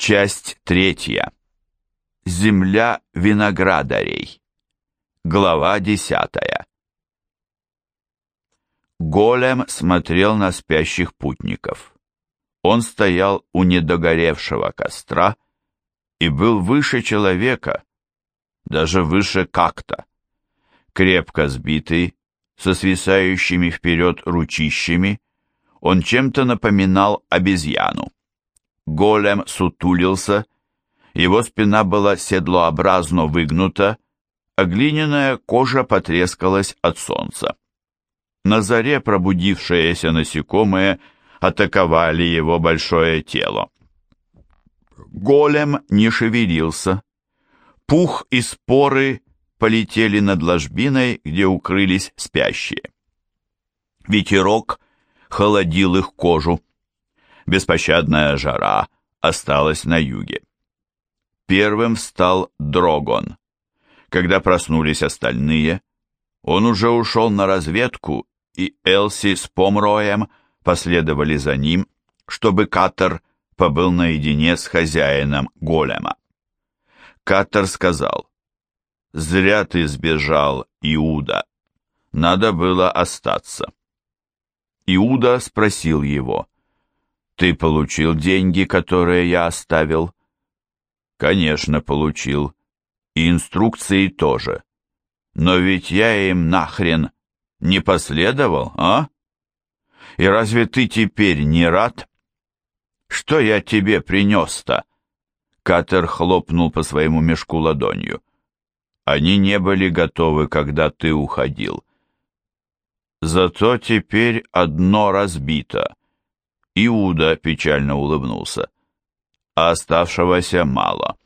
Часть третья. Земля виноградарей. Глава десятая. Голем смотрел на спящих путников. Он стоял у недогоревшего костра и был выше человека, даже выше как-то. Крепко сбитый, со свисающими вперед ручищами, он чем-то напоминал обезьяну. Голем сутулился, его спина была седлообразно выгнута, а глиняная кожа потрескалась от солнца. На заре пробудившиеся насекомые атаковали его большое тело. Голем не шевелился. Пух и споры полетели над ложбиной, где укрылись спящие. Ветерок холодил их кожу. Беспощадная жара осталась на юге. Первым встал Дрогон. Когда проснулись остальные, он уже ушел на разведку, и Элси с Помроем последовали за ним, чтобы Катер побыл наедине с хозяином голема. Катер сказал, «Зря ты сбежал, Иуда. Надо было остаться». Иуда спросил его, «Ты получил деньги, которые я оставил?» «Конечно, получил. И инструкции тоже. Но ведь я им нахрен не последовал, а? И разве ты теперь не рад? Что я тебе принес-то?» Катер хлопнул по своему мешку ладонью. «Они не были готовы, когда ты уходил. Зато теперь одно разбито. Иуда печально улыбнулся. А оставшегося мало.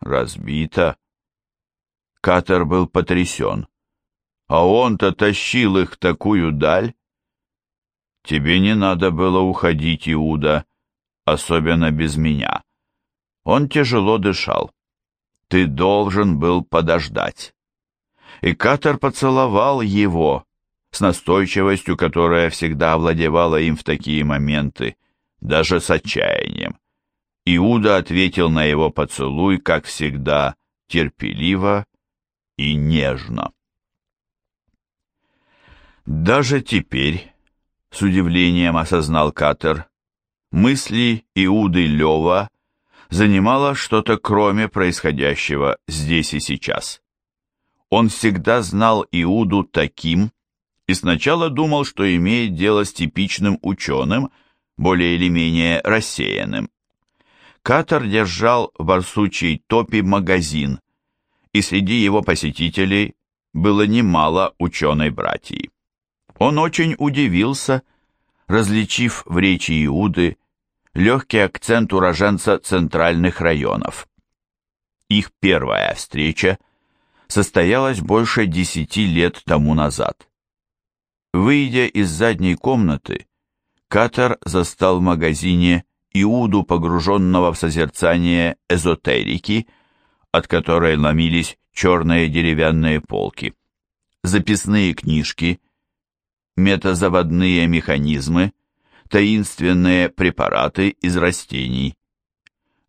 Разбито? Катер был потрясен. А он-то тащил их такую даль. Тебе не надо было уходить, Иуда, особенно без меня. Он тяжело дышал. Ты должен был подождать. И Катер поцеловал его, с настойчивостью, которая всегда овладевала им в такие моменты, даже с отчаянием. Иуда ответил на его поцелуй, как всегда, терпеливо и нежно. Даже теперь, с удивлением осознал Катер, мысли Иуды Лева занимало что-то кроме происходящего здесь и сейчас. Он всегда знал Иуду таким, и сначала думал, что имеет дело с типичным ученым, более или менее рассеянным. Катер держал в барсучей топе магазин, и среди его посетителей было немало ученой братьи. Он очень удивился, различив в речи Иуды легкий акцент уроженца центральных районов. Их первая встреча состоялась больше десяти лет тому назад. Выйдя из задней комнаты, Катер застал в магазине Иуду, погруженного в созерцание эзотерики, от которой ломились черные деревянные полки, записные книжки, метазаводные механизмы, таинственные препараты из растений.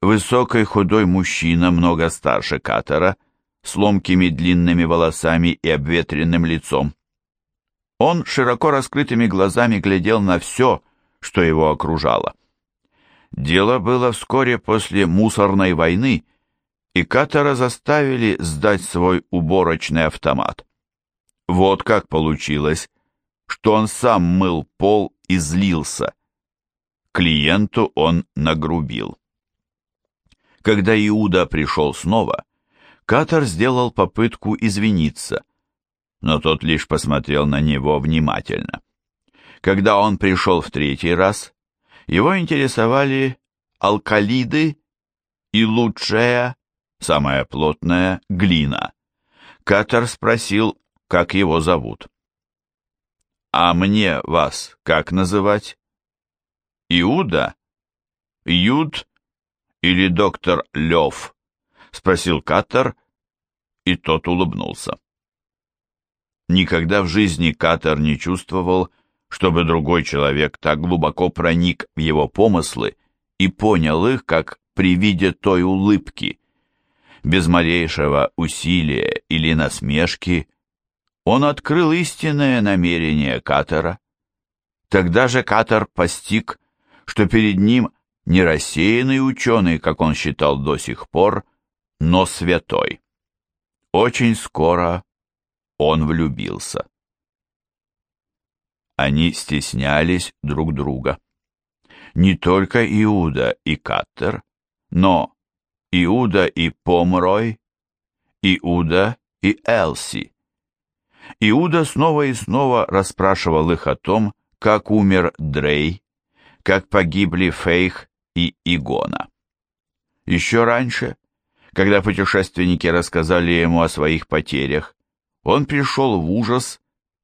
Высокий худой мужчина, много старше Катера, с ломкими длинными волосами и обветренным лицом. Он широко раскрытыми глазами глядел на все, что его окружало. Дело было вскоре после мусорной войны, и Катара заставили сдать свой уборочный автомат. Вот как получилось, что он сам мыл пол и злился. Клиенту он нагрубил. Когда Иуда пришел снова, Катар сделал попытку извиниться, но тот лишь посмотрел на него внимательно. Когда он пришел в третий раз, его интересовали алкалиды и лучшая, самая плотная, глина. Катер спросил, как его зовут. «А мне вас как называть?» «Иуда? Юд или доктор Лев?» — спросил Катер, и тот улыбнулся. Никогда в жизни Катер не чувствовал, чтобы другой человек так глубоко проник в его помыслы и понял их, как при виде той улыбки. Без малейшего усилия или насмешки он открыл истинное намерение Катера. Тогда же Катер постиг, что перед ним не рассеянный ученый, как он считал до сих пор, но святой. Очень скоро он влюбился. Они стеснялись друг друга. Не только Иуда и Каттер, но Иуда и Помрой, Иуда и Элси. Иуда снова и снова расспрашивал их о том, как умер Дрей, как погибли Фейх и Игона. Еще раньше, когда путешественники рассказали ему о своих потерях, он пришел в ужас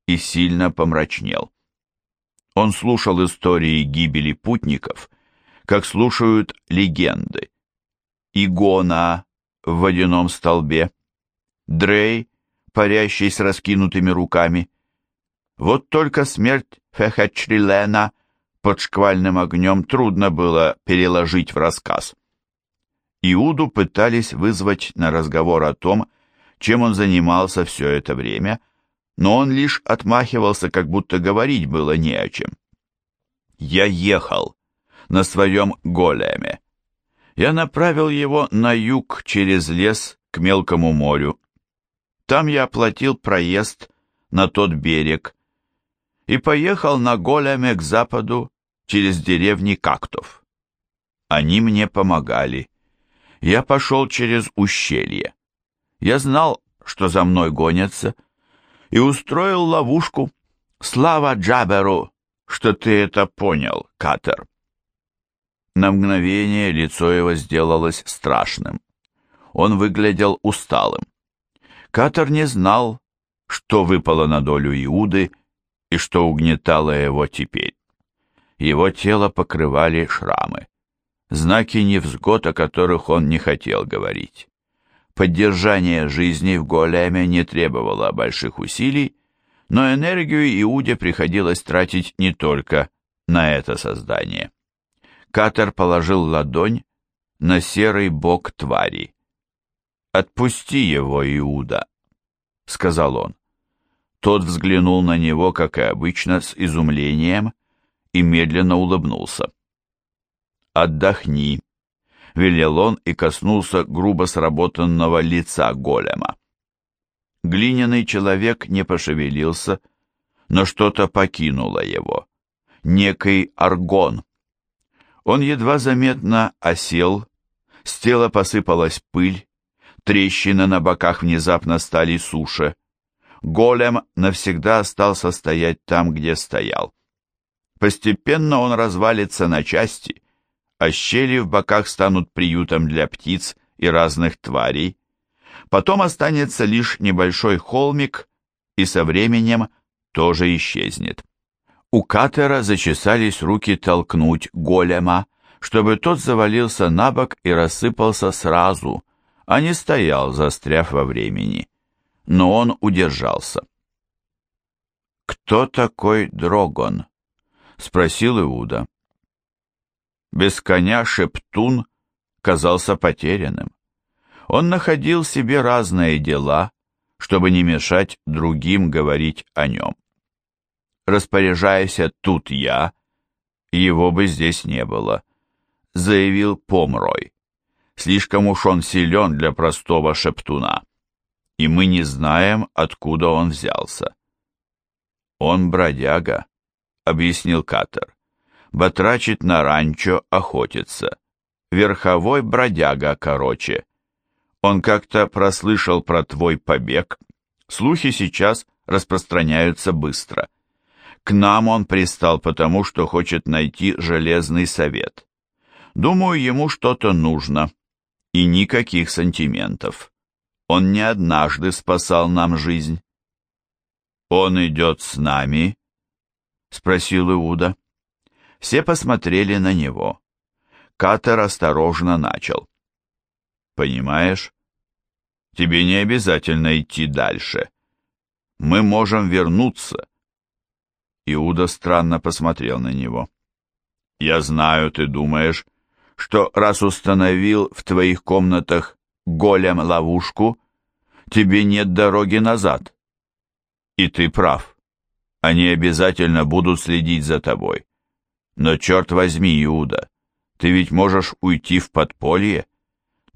и сильно помрачнел. Он слушал истории гибели путников, как слушают легенды. Игона в водяном столбе, Дрей, парящий с раскинутыми руками. Вот только смерть Фехачрилена под шквальным огнем трудно было переложить в рассказ. Иуду пытались вызвать на разговор о том, чем он занимался все это время, но он лишь отмахивался, как будто говорить было не о чем. «Я ехал на своем големе. Я направил его на юг через лес к мелкому морю. Там я оплатил проезд на тот берег и поехал на големе к западу через деревни Кактов. Они мне помогали. Я пошел через ущелье. Я знал, что за мной гонятся, и устроил ловушку. Слава Джаберу, что ты это понял, Катер. На мгновение лицо его сделалось страшным. Он выглядел усталым. Катер не знал, что выпало на долю Иуды и что угнетало его теперь. Его тело покрывали шрамы, знаки невзгод, о которых он не хотел говорить. Поддержание жизни в големе не требовало больших усилий, но энергию Иуде приходилось тратить не только на это создание. Катер положил ладонь на серый бок твари. «Отпусти его, Иуда», — сказал он. Тот взглянул на него, как и обычно, с изумлением и медленно улыбнулся. «Отдохни», велел он и коснулся грубо сработанного лица голема. Глиняный человек не пошевелился, но что-то покинуло его. Некий аргон. Он едва заметно осел, с тела посыпалась пыль, трещины на боках внезапно стали суше. Голем навсегда остался стоять там, где стоял. Постепенно он развалится на части, а щели в боках станут приютом для птиц и разных тварей. Потом останется лишь небольшой холмик, и со временем тоже исчезнет. У Катера зачесались руки толкнуть голема, чтобы тот завалился на бок и рассыпался сразу, а не стоял, застряв во времени. Но он удержался. «Кто такой Дрогон?» — спросил Иуда. Без коня Шептун казался потерянным. Он находил себе разные дела, чтобы не мешать другим говорить о нем. Распоряжаясь тут я, его бы здесь не было, заявил Помрой. Слишком уж он силен для простого шептуна, и мы не знаем, откуда он взялся. Он бродяга, объяснил Катер батрачит на ранчо, охотится. Верховой бродяга, короче. Он как-то прослышал про твой побег. Слухи сейчас распространяются быстро. К нам он пристал потому, что хочет найти железный совет. Думаю, ему что-то нужно. И никаких сантиментов. Он не однажды спасал нам жизнь. «Он идет с нами?» — спросил Иуда. Все посмотрели на него. Катер осторожно начал. «Понимаешь, тебе не обязательно идти дальше. Мы можем вернуться». Иуда странно посмотрел на него. «Я знаю, ты думаешь, что раз установил в твоих комнатах голем-ловушку, тебе нет дороги назад. И ты прав. Они обязательно будут следить за тобой. Но черт возьми, Иуда, ты ведь можешь уйти в подполье.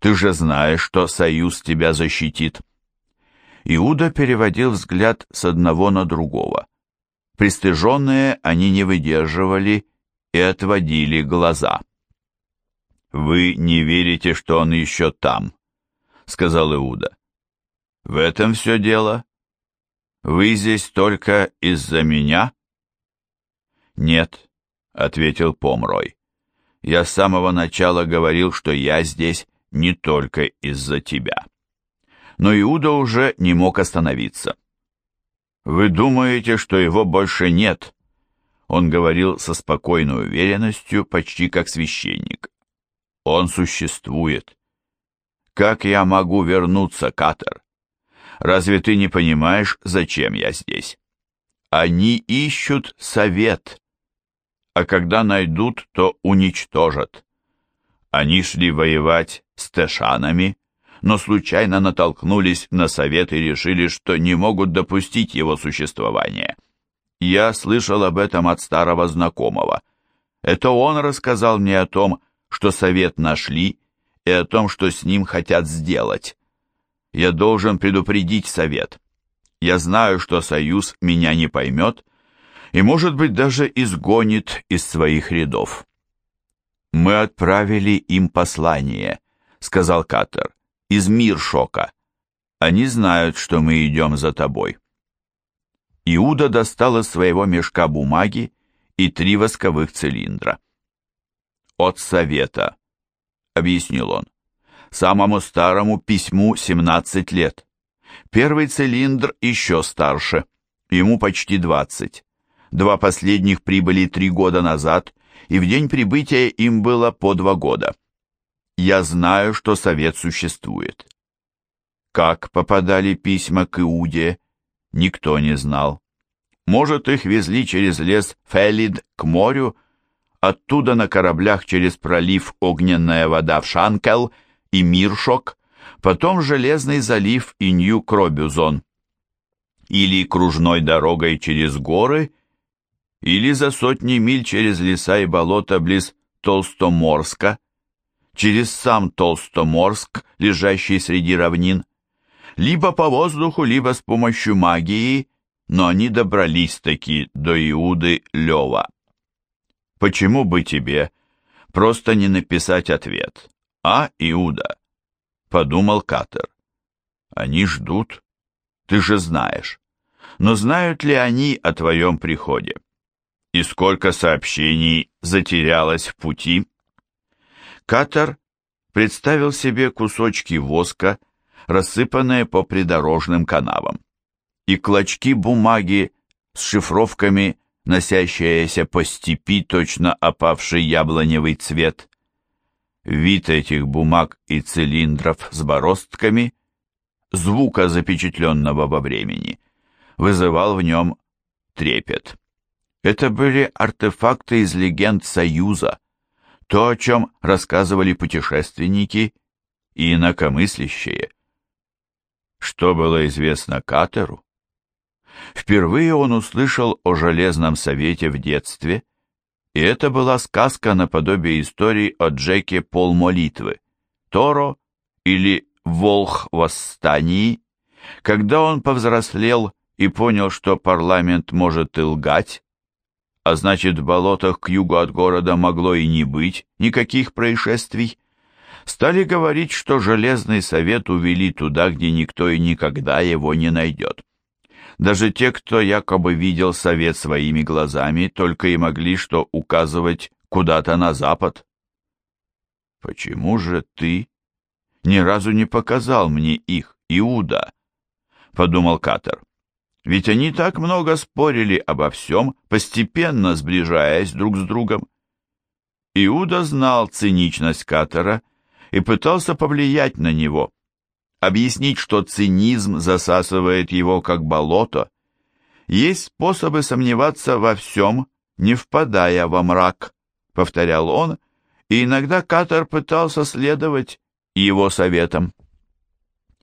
Ты же знаешь, что Союз тебя защитит. Иуда переводил взгляд с одного на другого. Пристыженные они не выдерживали и отводили глаза. «Вы не верите, что он еще там», — сказал Иуда. «В этом все дело? Вы здесь только из-за меня?» «Нет», — ответил Помрой. «Я с самого начала говорил, что я здесь не только из-за тебя». Но Иуда уже не мог остановиться. «Вы думаете, что его больше нет?» Он говорил со спокойной уверенностью, почти как священник. «Он существует. Как я могу вернуться, Катер? Разве ты не понимаешь, зачем я здесь? Они ищут совет, а когда найдут, то уничтожат. Они шли воевать с Тэшанами, но случайно натолкнулись на совет и решили, что не могут допустить его существования. Я слышал об этом от старого знакомого. Это он рассказал мне о том, что совет нашли, и о том, что с ним хотят сделать. Я должен предупредить совет. Я знаю, что союз меня не поймет и, может быть, даже изгонит из своих рядов. «Мы отправили им послание», — сказал Катер из Миршока. Они знают, что мы идем за тобой». Иуда достал из своего мешка бумаги и три восковых цилиндра. «От совета», — объяснил он. «Самому старому письму 17 лет. Первый цилиндр еще старше, ему почти 20. Два последних прибыли три года назад, и в день прибытия им было по два года. Я знаю, что совет существует. Как попадали письма к Иуде, никто не знал. Может, их везли через лес Фелид к морю, оттуда на кораблях через пролив Огненная вода в Шанкел и Миршок, потом Железный залив и Нью-Кробюзон. Или кружной дорогой через горы, или за сотни миль через леса и болота близ Толстоморска, через сам Толстоморск, лежащий среди равнин, либо по воздуху, либо с помощью магии, но они добрались-таки до Иуды Лева. Почему бы тебе просто не написать ответ? А, Иуда? Подумал Катер. Они ждут. Ты же знаешь. Но знают ли они о твоем приходе? И сколько сообщений затерялось в пути? Катер представил себе кусочки воска, рассыпанные по придорожным канавам, и клочки бумаги с шифровками, носящиеся по степи точно опавший яблоневый цвет. Вид этих бумаг и цилиндров с бороздками, звука запечатленного во времени, вызывал в нем трепет. Это были артефакты из легенд Союза, то, о чем рассказывали путешественники и инакомыслящие. Что было известно Катеру? Впервые он услышал о Железном Совете в детстве, и это была сказка наподобие истории о Джеке Полмолитвы, Торо или Волх Восстании, когда он повзрослел и понял, что парламент может и лгать, а значит, в болотах к югу от города могло и не быть никаких происшествий, стали говорить, что Железный Совет увели туда, где никто и никогда его не найдет. Даже те, кто якобы видел Совет своими глазами, только и могли что указывать куда-то на запад. «Почему же ты ни разу не показал мне их, Иуда?» — подумал Катер. Ведь они так много спорили обо всем, постепенно сближаясь друг с другом. Иуда знал циничность Катера и пытался повлиять на него, объяснить, что цинизм засасывает его как болото. Есть способы сомневаться во всем, не впадая во мрак, повторял он, и иногда Катер пытался следовать его советам.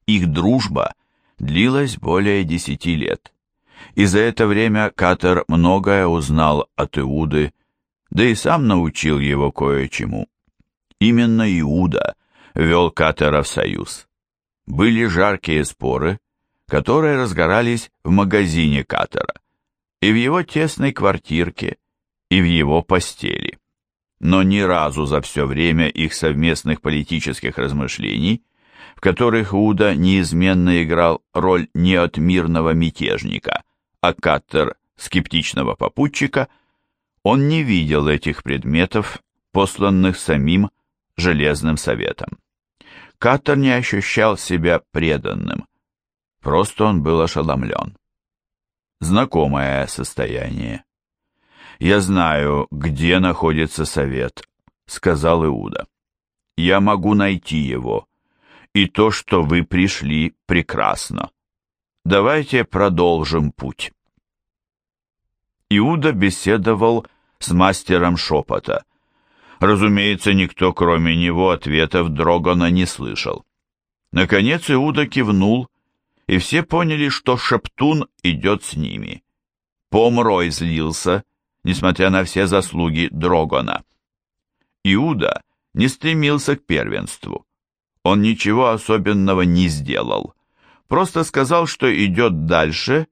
Их дружба длилась более десяти лет, и за это время Катер многое узнал от Иуды, да и сам научил его кое-чему. Именно Иуда вел Катера в союз. Были жаркие споры, которые разгорались в магазине Катера, и в его тесной квартирке, и в его постели. Но ни разу за все время их совместных политических размышлений, в которых Иуда неизменно играл роль не от мирного мятежника, а Каттер скептичного попутчика, он не видел этих предметов, посланных самим Железным Советом. Каттер не ощущал себя преданным, просто он был ошеломлен. Знакомое состояние. «Я знаю, где находится совет», — сказал Иуда. «Я могу найти его, и то, что вы пришли, прекрасно. Давайте продолжим путь». Иуда беседовал с мастером шепота. Разумеется, никто, кроме него, ответов Дрогона не слышал. Наконец Иуда кивнул, и все поняли, что Шептун идет с ними. Помрой злился, несмотря на все заслуги Дрогона. Иуда не стремился к первенству. Он ничего особенного не сделал. Просто сказал, что идет дальше,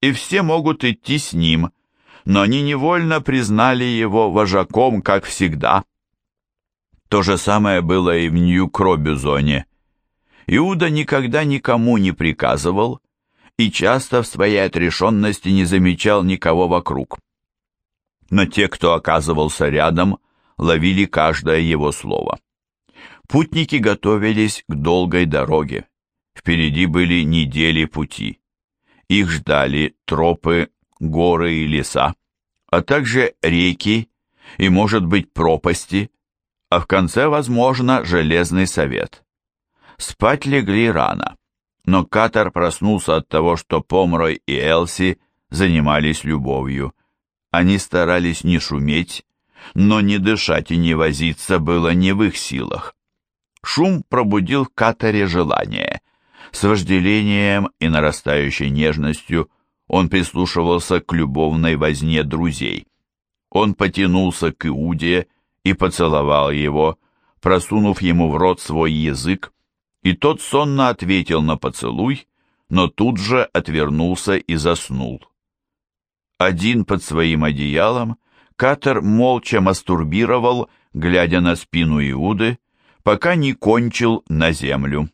и все могут идти с ним, но они невольно признали его вожаком, как всегда. То же самое было и в Нью-Кробюзоне. Иуда никогда никому не приказывал и часто в своей отрешенности не замечал никого вокруг но те, кто оказывался рядом, ловили каждое его слово. Путники готовились к долгой дороге. Впереди были недели пути. Их ждали тропы, горы и леса, а также реки и, может быть, пропасти, а в конце, возможно, железный совет. Спать легли рано, но Катар проснулся от того, что Помрой и Элси занимались любовью. Они старались не шуметь, но не дышать и не возиться было не в их силах. Шум пробудил в Катаре желание. С вожделением и нарастающей нежностью он прислушивался к любовной возне друзей. Он потянулся к Иуде и поцеловал его, просунув ему в рот свой язык, и тот сонно ответил на поцелуй, но тут же отвернулся и заснул. Один под своим одеялом, Катер молча мастурбировал, глядя на спину Иуды, пока не кончил на землю.